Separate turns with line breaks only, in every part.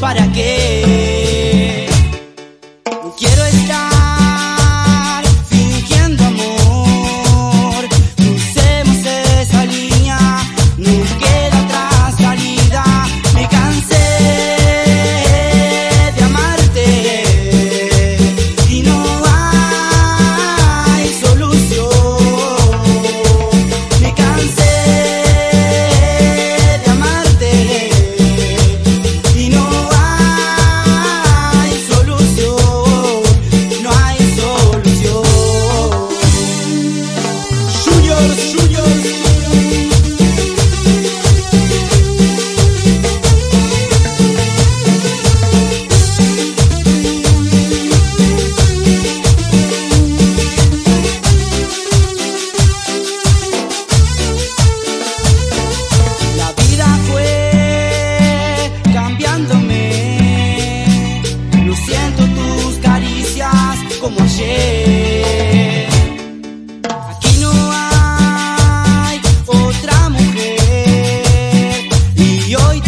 ¿Para qué?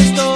estoy